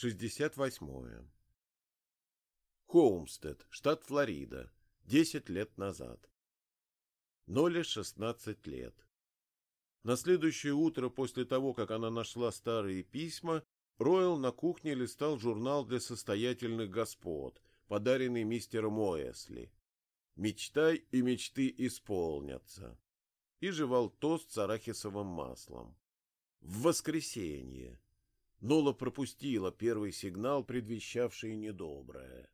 68. Хоумстед, штат Флорида. Десять лет назад. Ноле шестнадцать лет. На следующее утро после того, как она нашла старые письма, Ройл на кухне листал журнал для состоятельных господ, подаренный мистером Уэсли. «Мечтай, и мечты исполнятся». И жевал тост с арахисовым маслом. В воскресенье. Нола пропустила первый сигнал, предвещавший недоброе.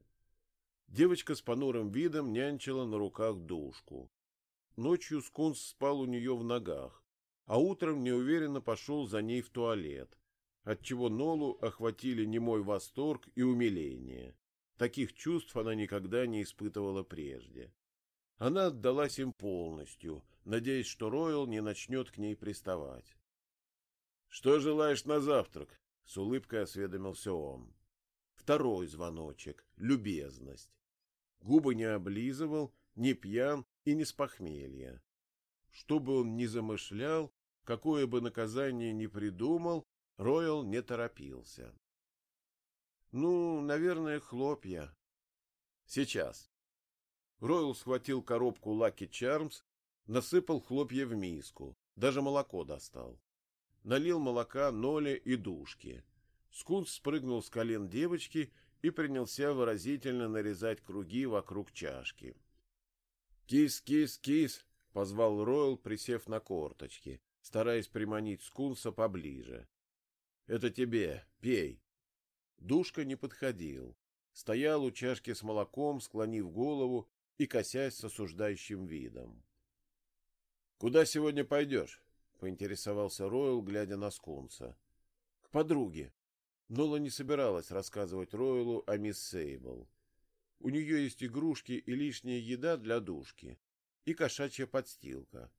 Девочка с понурым видом нянчила на руках душку. Ночью скунс спал у нее в ногах, а утром неуверенно пошел за ней в туалет, отчего Нолу охватили немой восторг и умиление. Таких чувств она никогда не испытывала прежде. Она отдалась им полностью, надеясь, что Ройл не начнет к ней приставать. — Что желаешь на завтрак? — с улыбкой осведомился он. Второй звоночек — любезность. Губы не облизывал, не пьян и не с похмелья. Что бы он ни замышлял, какое бы наказание ни придумал, Ройл не торопился. Ну, наверное, хлопья. Сейчас. Ройл схватил коробку Lucky Charms, насыпал хлопья в миску, даже молоко достал. Налил молока Ноле и Душке. Скунс спрыгнул с колен девочки и принялся выразительно нарезать круги вокруг чашки. «Кис, кис, кис!» — позвал Ройл, присев на корточки, стараясь приманить скунса поближе. «Это тебе, пей!» Душка не подходил. Стоял у чашки с молоком, склонив голову и косясь с осуждающим видом. «Куда сегодня пойдешь?» — поинтересовался Ройл, глядя на скунса. «К подруге», Нола не собиралась рассказывать Ройлу о мисс Сейбл. У нее есть игрушки и лишняя еда для душки. И кошачья подстилка.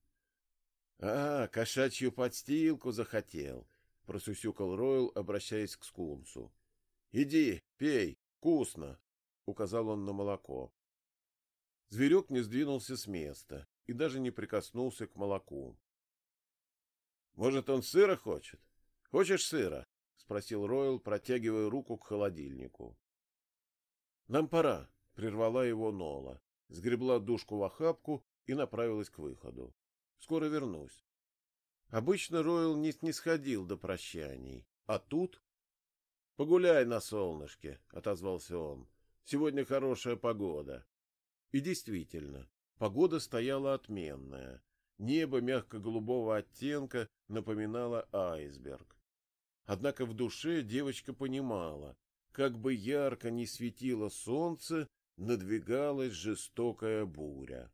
— А, кошачью подстилку захотел, — просусюкал Ройл, обращаясь к скунсу. — Иди, пей, вкусно, — указал он на молоко. Зверек не сдвинулся с места и даже не прикоснулся к молоку. — Может, он сыра хочет? Хочешь сыра? спросил Ройл, протягивая руку к холодильнику. Нам пора, прервала его Нола, сгребла душку в охапку и направилась к выходу. Скоро вернусь. Обычно Ройл не снисходил до прощаний, а тут Погуляй на солнышке, отозвался он. Сегодня хорошая погода. И действительно, погода стояла отменная. Небо мягко-голубого оттенка напоминало айсберг. Однако в душе девочка понимала, как бы ярко ни светило солнце, надвигалась жестокая буря.